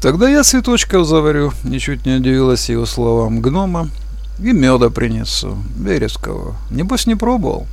Тогда я цветочков заварю, ничуть не удивилась его словам гнома, и меда принесу, вереского. Небось не пробовал?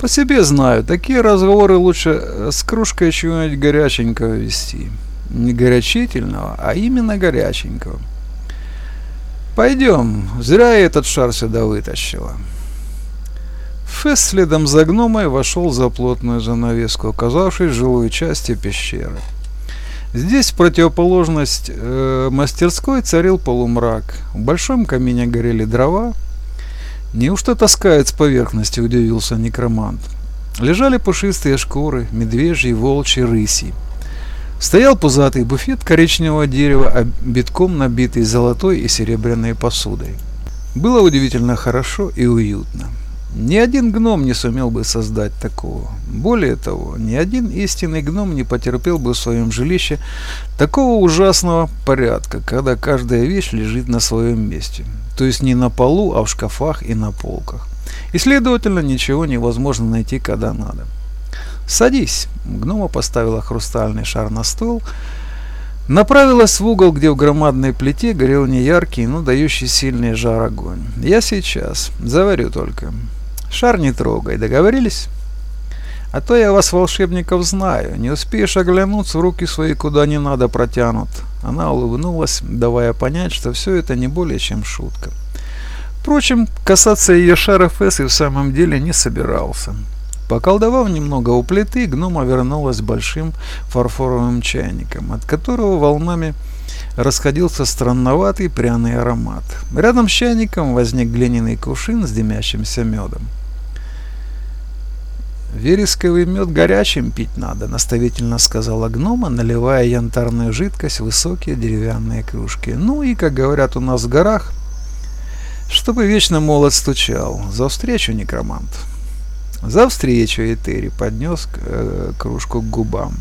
По себе знаю, такие разговоры лучше с кружкой чего-нибудь горяченького вести. Не горячительного, а именно горяченького. Пойдем, зря я этот шар сюда вытащила. Фесс следом за гномой вошел за плотную занавеску, оказавшись в жилой части пещеры. Здесь, в противоположность э, мастерской, царил полумрак. В большом камине горели дрова. Неужто таскает с поверхности, удивился некромант. Лежали пушистые шкуры, медвежьи, волчьи, рыси. Стоял пузатый буфет коричневого дерева, а битком набитый золотой и серебряной посудой. Было удивительно хорошо и уютно. Ни один гном не сумел бы создать такого. Более того, ни один истинный гном не потерпел бы в своем жилище такого ужасного порядка, когда каждая вещь лежит на своем месте. То есть не на полу, а в шкафах и на полках. И следовательно, ничего невозможно найти, когда надо. «Садись!» Гнома поставила хрустальный шар на стол, Направилась в угол, где в громадной плите горел неяркий, но дающий сильный жар огонь. «Я сейчас. Заварю только». Шар не трогай, договорились? А то я вас, волшебников, знаю. Не успеешь оглянуться, руки свои куда не надо протянут. Она улыбнулась, давая понять, что все это не более чем шутка. Впрочем, касаться ее шара Фесс и в самом деле не собирался. Поколдовав немного у плиты, гнома вернулась большим фарфоровым чайником, от которого волнами расходился странноватый пряный аромат. Рядом с чайником возник глиняный кувшин с дымящимся медом. «Вересковый мед горячим пить надо», — наставительно сказала гнома, наливая янтарную жидкость в высокие деревянные кружки. «Ну и, как говорят у нас в горах, чтобы вечно молот стучал. За встречу, некромант!» «За встречу!» — Этери поднес э, кружку к губам.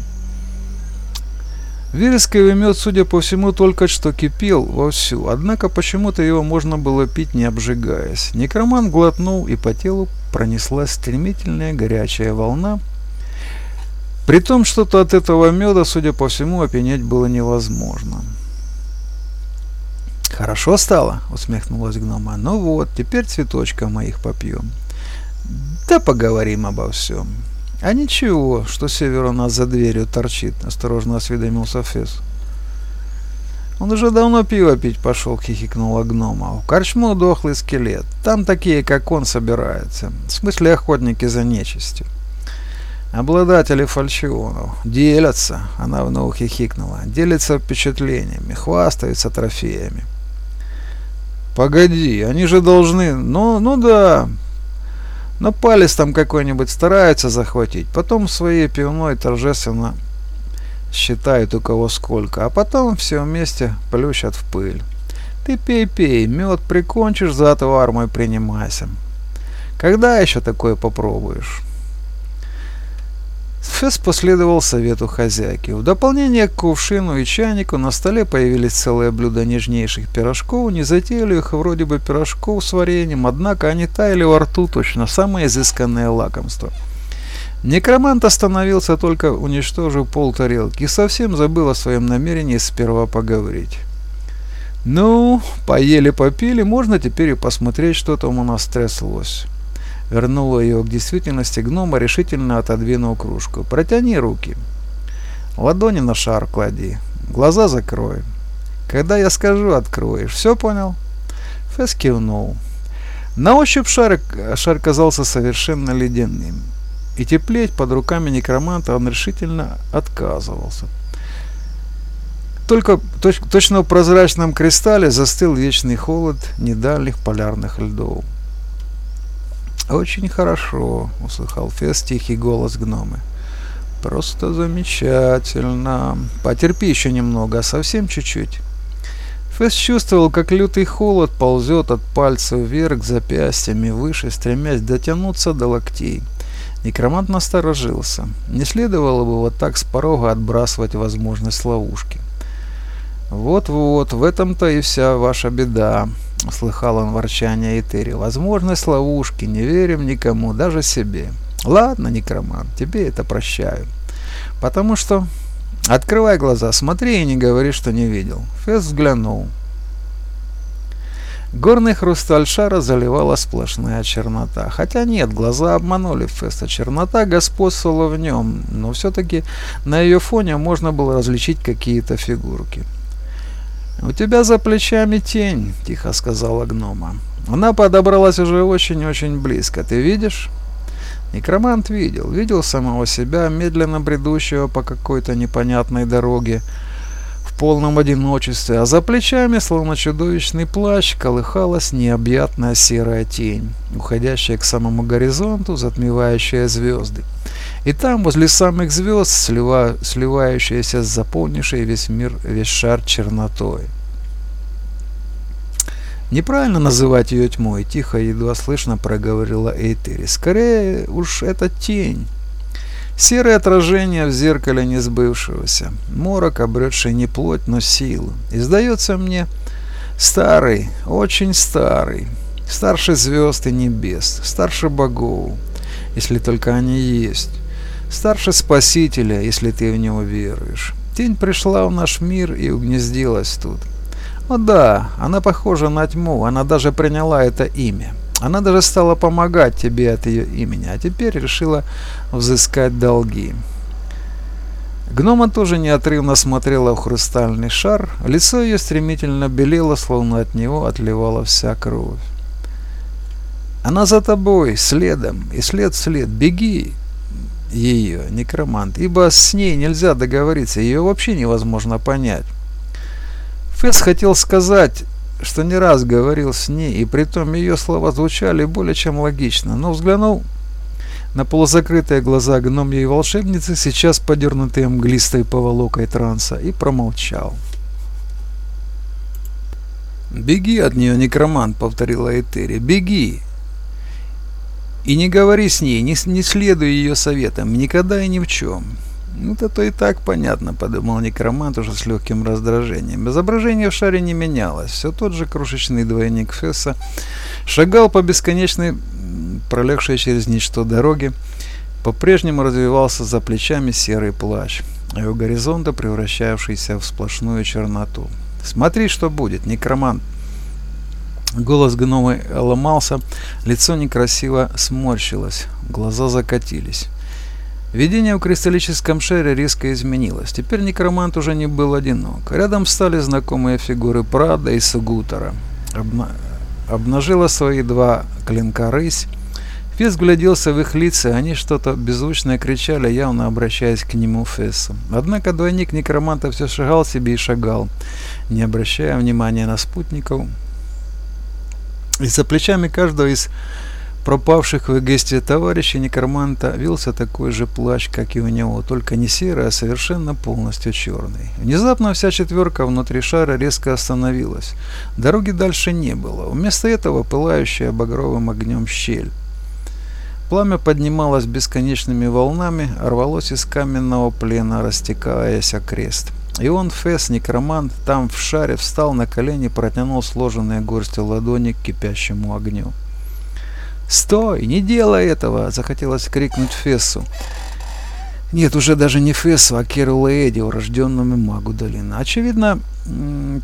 Вересковый мед, судя по всему, только что кипел вовсю, однако почему-то его можно было пить не обжигаясь. Некроман глотнул, и по телу пронеслась стремительная горячая волна. Притом что-то от этого меда, судя по всему, опьянять было невозможно. «Хорошо стало?» — усмехнулась гнома. «Ну вот, теперь цветочка моих попьем. Да поговорим обо всем». «А ничего, что север у нас за дверью торчит», — осторожно осведомился Фес. «Он уже давно пиво пить пошел», — хихикнула гнома. «В корчму дохлый скелет. Там такие, как он, собираются. В смысле охотники за нечистью. Обладатели фальшионов. Делятся», — она вновь хихикнула. «Делятся впечатлениями, хвастаются трофеями». «Погоди, они же должны...» «Ну, ну да, но палец там какой-нибудь стараются захватить, потом своей пивной торжественно считают у кого сколько, а потом все вместе плющат в пыль. Ты пей-пей, мед прикончишь, за отвар мой принимайся. Когда еще такое попробуешь? Фес последовал совету хозяйки. В дополнение к кувшину и чайнику на столе появились целые блюда нежнейших пирожков, незатейливых вроде бы пирожков с вареньем, однако они таяли во рту точно самое изысканное лакомство. Некромант остановился только уничтожив пол тарелки и совсем забыл о своем намерении сперва поговорить. «Ну, поели-попили, можно теперь и посмотреть, что там у нас тряслось» вернула ее к действительности гнома, решительно отодвинул кружку. «Протяни руки. Ладони на шар клади. Глаза закрой. Когда я скажу, откроешь. Все понял?» Фэс кивнул. На ощупь шар, шар казался совершенно ледяным. И теплеть под руками некроманта он решительно отказывался. Только точ, точно в прозрачном кристалле застыл вечный холод недальних полярных льдов. «Очень хорошо», — услыхал Фес тихий голос гномы. «Просто замечательно. Потерпи еще немного, совсем чуть-чуть». Фес чувствовал, как лютый холод ползет от пальцев вверх к запястьям выше, стремясь дотянуться до локтей. Некромант насторожился. Не следовало бы вот так с порога отбрасывать возможность ловушки. «Вот-вот, в этом-то и вся ваша беда», Слыхал он ворчание Этери. Возможность ловушки, не верим никому, даже себе. Ладно, некромант, тебе это прощаю. Потому что Открывай глаза, смотри и не говори, что не видел. Фесс взглянул. Горный хрусталь шара заливала сплошная чернота. Хотя нет, глаза обманули Феста. Чернота господствовала в нем, но все-таки на ее фоне можно было различить какие-то фигурки. «У тебя за плечами тень», — тихо сказала гнома. Она подобралась уже очень-очень близко. «Ты видишь?» Некромант видел. Видел самого себя, медленно бредущего по какой-то непонятной дороге, полном одиночестве, а за плечами, словно чудовищный плащ, колыхалась необъятная серая тень, уходящая к самому горизонту, затмевающая звезды. И там, возле самых звезд, слива, сливающаяся с заполнившей весь мир, весь шар чернотой. Неправильно называть ее тьмой, тихо, едва слышно проговорила Эйтери. Скорее уж это тень. Серое отражение в зеркале несбывшегося, морок, обретший не плоть, но силу. И сдается мне старый, очень старый, старше звезд и небес, старше богов, если только они есть, старше Спасителя, если ты в него веруешь. Тень пришла в наш мир и угнездилась тут. О да, она похожа на тьму, она даже приняла это имя. Она даже стала помогать тебе от ее имени, а теперь решила взыскать долги. Гнома тоже неотрывно смотрела в хрустальный шар, лицо ее стремительно белело, словно от него отливала вся кровь. «Она за тобой, следом, и след след, беги!» ее, некромант, ибо с ней нельзя договориться, ее вообще невозможно понять. Фесс хотел сказать что не раз говорил с ней, и притом ее слова звучали более чем логично, но взглянул на полузакрытые глаза гномьей волшебницы, сейчас подернутые мглистой поволокой транса, и промолчал. «Беги от нее, некромант», — повторила Этери, — «беги!» «И не говори с ней, не, не следуй ее советам, никогда и ни в чем. Ну, это и так понятно, подумал некромант уже с легким раздражением. Изображение в шаре не менялось. Все тот же крошечный двойник Фесса шагал по бесконечной, пролегшей через ничто дороге. По-прежнему развивался за плечами серый плащ, а у горизонта превращавшийся в сплошную черноту. «Смотри, что будет, некромант!» Голос гнома ломался, лицо некрасиво сморщилось, глаза закатились. Видение в кристаллическом шаре резко изменилось. Теперь некромант уже не был одинок. Рядом стали знакомые фигуры Прада и Сугутера. Обна... Обнажила свои два клинка рысь. Фес гляделся в их лица, они что-то беззвучно кричали, явно обращаясь к нему Фессу. Однако двойник некроманта все шагал себе и шагал, не обращая внимания на спутников. И за плечами каждого из пропавших в Эгесте товарищей Некроманта вился такой же плащ, как и у него, только не серый, а совершенно полностью черный. Внезапно вся четверка внутри шара резко остановилась. Дороги дальше не было. Вместо этого пылающая багровым огнем щель. Пламя поднималось бесконечными волнами, рвалось из каменного плена, растекаясь окрест. И он, Фесс, некромант, там в шаре встал на колени, протянул сложенные горсти ладони к кипящему огню. «Стой! Не делай этого!» – захотелось крикнуть Фессу. Нет, уже даже не Фессу, а Керу Эдди, урожденному магу долины. Очевидно,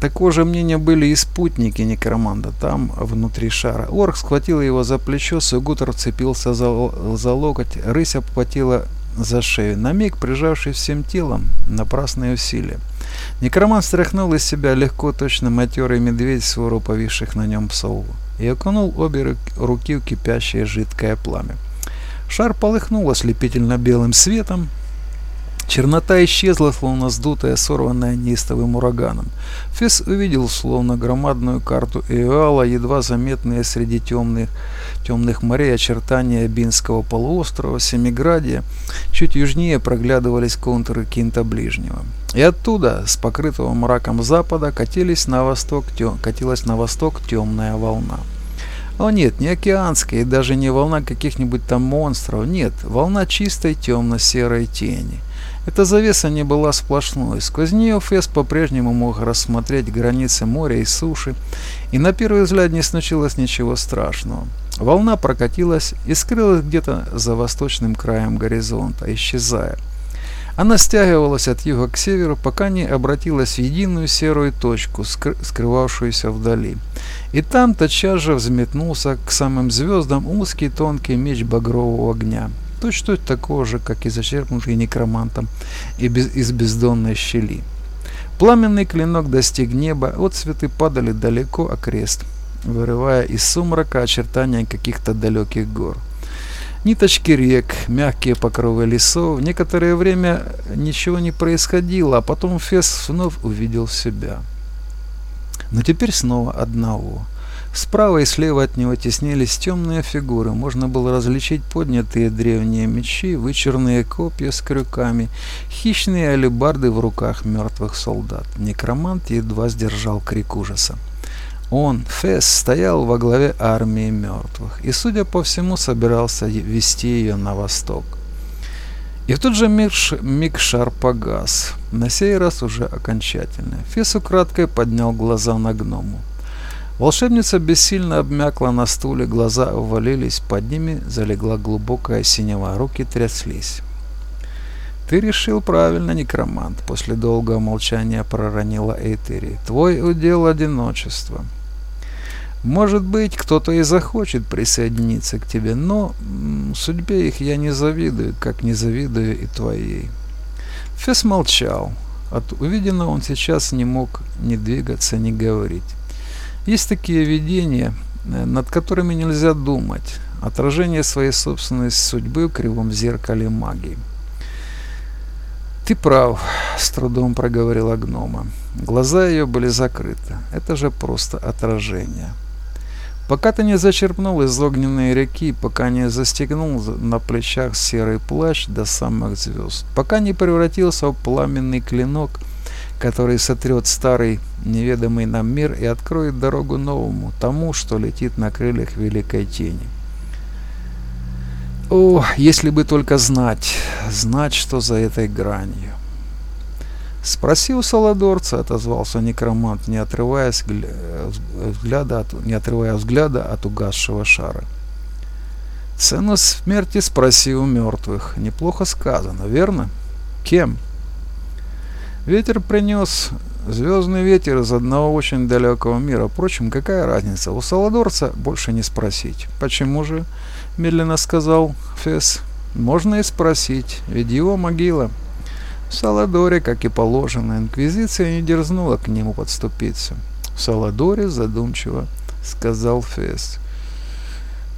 такого же мнения были и спутники некроманда там, внутри шара. Орк схватил его за плечо, Сугутер вцепился за, за локоть, рысь обхватила за шею, на миг прижавший всем телом, напрасные усилия. Некромант стряхнул из себя легко точно матерый медведь с вору повисших на нем псов и окунул обе руки в кипящее жидкое пламя. Шар полыхнул ослепительно белым светом, Чернота исчезла, словно сдутая, сорванная неистовым ураганом. Фесс увидел, словно громадную карту Эуала, едва заметные среди темных, темных морей очертания Бинского полуострова, Семиградия. Чуть южнее проглядывались контуры Кинта Ближнего. И оттуда, с покрытого мраком запада, катились на восток, тем, катилась на восток темная волна. О нет, не океанская и даже не волна каких-нибудь там монстров, нет, волна чистой темно-серой тени – эта завеса не была сплошной. Сквозь нее Фесс по-прежнему мог рассмотреть границы моря и суши, и на первый взгляд не случилось ничего страшного. Волна прокатилась и скрылась где-то за восточным краем горизонта, исчезая. Она стягивалась от юга к северу, пока не обратилась в единую серую точку, скры скрывавшуюся вдали. И там тотчас же взметнулся к самым звездам узкий тонкий меч багрового огня, точно такого же, как и зачерпнутый некромантом из бездонной щели. Пламенный клинок достиг неба, отцветы падали далеко окрест, вырывая из сумрака очертания каких-то далеких гор. Ниточки рек, мягкие покровы лесов. Некоторое время ничего не происходило, а потом Фес вновь увидел себя. Но теперь снова одного. Справа и слева от него теснились темные фигуры. Можно было различить поднятые древние мечи, вычерные копья с крюками, хищные алебарды в руках мертвых солдат. Некромант едва сдержал крик ужаса. Он, Фесс, стоял во главе армии мертвых и, судя по всему, собирался вести ее на восток. И в тот же миг, шар погас, на сей раз уже окончательно. Фесс украдкой поднял глаза на гному. Волшебница бессильно обмякла на стуле, глаза увалились, под ними залегла глубокая синева, руки тряслись. «Ты решил правильно, некромант», — после долгого молчания проронила Эйтери. «Твой удел одиночество». Может быть, кто-то и захочет присоединиться к тебе, но судьбе их я не завидую, как не завидую и твоей. Фес молчал. От увиденного он сейчас не мог ни двигаться, ни говорить. Есть такие видения, э, над которыми нельзя думать. Отражение своей собственной судьбы в кривом зеркале магии. «Ты прав», — с трудом проговорила гнома. Глаза ее были закрыты. Это же просто отражение. Пока ты не зачерпнул из огненной реки, пока не застегнул на плечах серый плащ до самых звезд, пока не превратился в пламенный клинок, который сотрет старый неведомый нам мир и откроет дорогу новому, тому, что летит на крыльях великой тени. О, если бы только знать, знать, что за этой гранью. Спроси у отозвался некромант, не отрываясь взгляда от, не отрывая взгляда от угасшего шара. Цену смерти спроси у мертвых. Неплохо сказано, верно? Кем? Ветер принес звездный ветер из одного очень далекого мира. Впрочем, какая разница? У Саладорца больше не спросить. Почему же? Медленно сказал Фес. Можно и спросить, ведь его могила — в Саладоре, как и положено, инквизиция не дерзнула к нему подступиться. В Саладоре задумчиво сказал Фес.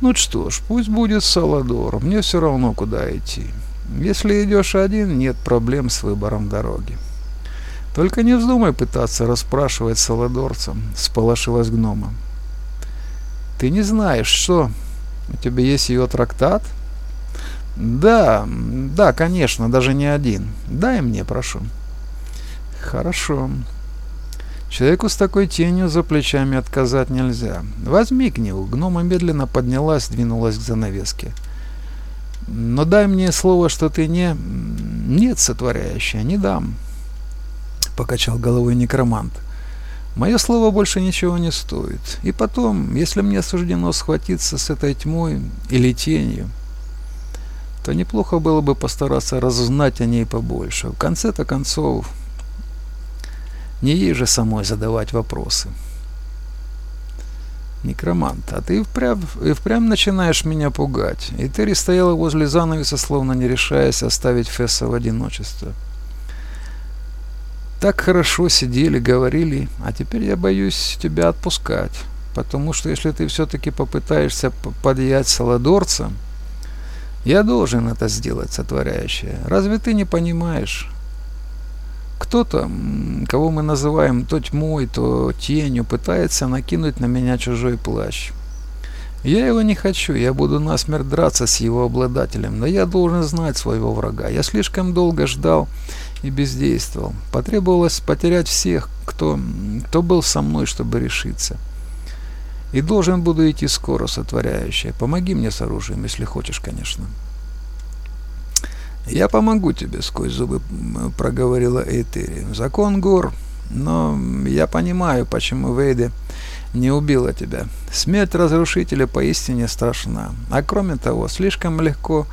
Ну что ж, пусть будет Саладор, мне все равно куда идти. Если идешь один, нет проблем с выбором дороги. Только не вздумай пытаться расспрашивать Саладорца, сполошилась гнома. Ты не знаешь, что? У тебя есть ее трактат? Да, да, конечно, даже не один. Дай мне, прошу. Хорошо. Человеку с такой тенью за плечами отказать нельзя. Возьми книгу. Гнома медленно поднялась, двинулась к занавеске. Но дай мне слово, что ты не... Нет, сотворяющая, не дам. Покачал головой некромант. Мое слово больше ничего не стоит. И потом, если мне суждено схватиться с этой тьмой или тенью, то неплохо было бы постараться разузнать о ней побольше. В конце-то концов, не ей же самой задавать вопросы. Некромант, а ты впрямь, впрямь начинаешь меня пугать. И Терри стояла возле занавеса, словно не решаясь оставить Фесса в одиночестве. Так хорошо сидели, говорили, а теперь я боюсь тебя отпускать. Потому что если ты все-таки попытаешься подъять Саладорца, я должен это сделать, сотворяющее. Разве ты не понимаешь? Кто-то, кого мы называем то тьмой, то тенью, пытается накинуть на меня чужой плащ. Я его не хочу, я буду насмерть драться с его обладателем, но я должен знать своего врага. Я слишком долго ждал и бездействовал. Потребовалось потерять всех, кто, кто был со мной, чтобы решиться. И должен буду идти скоро, сотворяющая. Помоги мне с оружием, если хочешь, конечно. Я помогу тебе, сквозь зубы проговорила Эйтери. Закон гор, но я понимаю, почему Вейде не убила тебя. Смерть разрушителя поистине страшна. А кроме того, слишком легко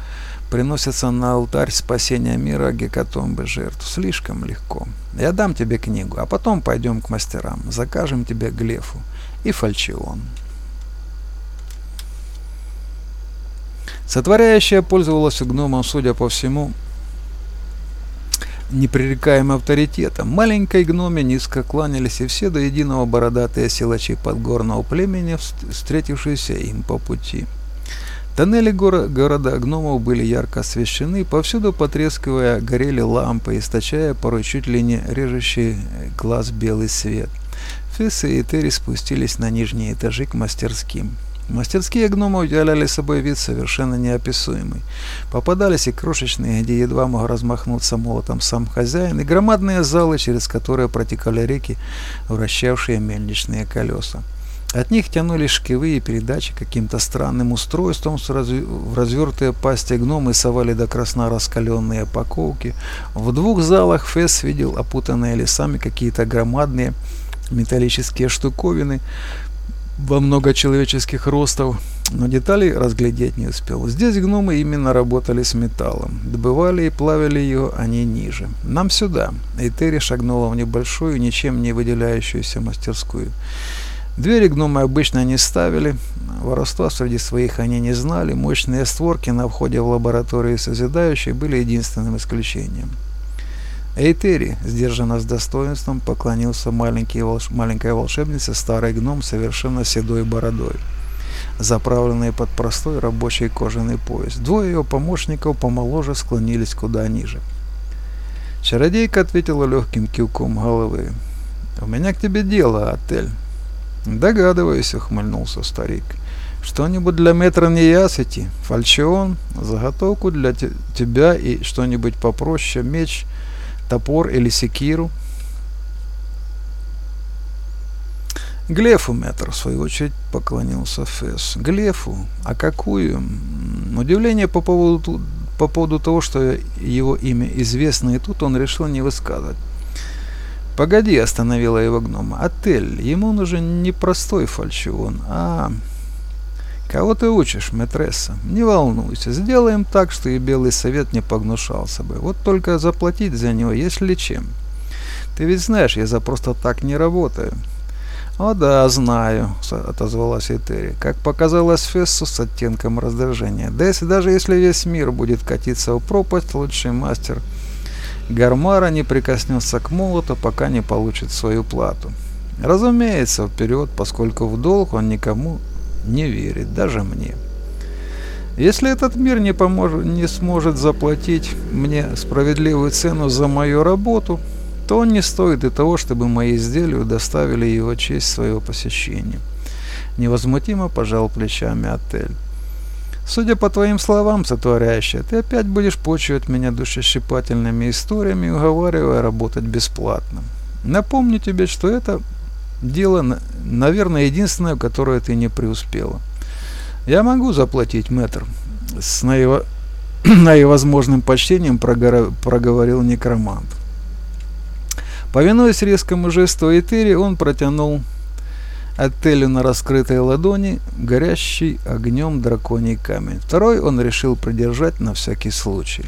приносятся на алтарь спасения мира гекатомбы жертв. Слишком легко. Я дам тебе книгу, а потом пойдем к мастерам. Закажем тебе глефу и фальчион. Сотворяющая пользовалась гномом, судя по всему, непререкаемым авторитетом. Маленькой гноме низко кланялись и все до единого бородатые силачи подгорного племени, встретившиеся им по пути. Тоннели горо города гномов были ярко освещены, повсюду потрескивая горели лампы, источая порой чуть ли не режущий глаз белый свет. Фессы и Терри спустились на нижние этажи к мастерским. Мастерские гномы уделяли собой вид совершенно неописуемый. Попадались и крошечные, где едва мог размахнуться молотом сам хозяин, и громадные залы, через которые протекали реки, вращавшие мельничные колеса. От них тянулись шкивые передачи каким-то странным устройством в развертые пасти гномы совали до красна раскаленные упаковки. В двух залах Фесс видел опутанные лесами какие-то громадные металлические штуковины во много человеческих ростов, но деталей разглядеть не успел. Здесь гномы именно работали с металлом. Добывали и плавили его они ниже. Нам сюда. И Терри шагнула в небольшую, ничем не выделяющуюся мастерскую. Двери гномы обычно не ставили, воровства среди своих они не знали, мощные створки на входе в лабораторию созидающей были единственным исключением. «Эй, Терри!» – сдержанно с достоинством поклонился маленький волш... маленькая волшебница, старый гном, совершенно седой бородой, заправленный под простой рабочий кожаный пояс. Двое ее помощников помоложе склонились куда ниже. Чародейка ответила легким кивком головы. «У меня к тебе дело, отель». «Догадываюсь», — ухмыльнулся старик. «Что-нибудь для метра не ясыти? Фальчион? Заготовку для тебя и что-нибудь попроще? Меч, топор или секиру?» Глефу метр, в свою очередь, поклонился Фесс. Глефу? А какую? Удивление по поводу, по поводу того, что его имя известно, и тут он решил не высказывать. «Погоди», — остановила его гнома. «Отель. Ему нужен не простой фальшион, а...» «Кого ты учишь, мэтресса? Не волнуйся. Сделаем так, что и Белый Совет не погнушался бы. Вот только заплатить за него, если чем. Ты ведь знаешь, я за просто так не работаю». «О да, знаю», — отозвалась Этери. Как показалось Фессу с оттенком раздражения. «Да если даже если весь мир будет катиться в пропасть, лучший мастер Гармара не прикоснется к молоту, пока не получит свою плату. Разумеется, вперед, поскольку в долг он никому не верит, даже мне. Если этот мир не, поможет, не сможет заплатить мне справедливую цену за мою работу, то он не стоит и того, чтобы мои изделия доставили его честь своего посещения. Невозмутимо пожал плечами отель. Судя по твоим словам, сотворяющая, ты опять будешь почивать меня душещипательными историями, уговаривая работать бесплатно. Напомню тебе, что это дело, наверное, единственное, в которое ты не преуспела. Я могу заплатить, мэтр, с наиво... наивозможным почтением проговорил некромант. Повинуясь резкому жесту Этери, он протянул Отелю на раскрытой ладони горящий огнем драконий камень. Второй он решил придержать на всякий случай.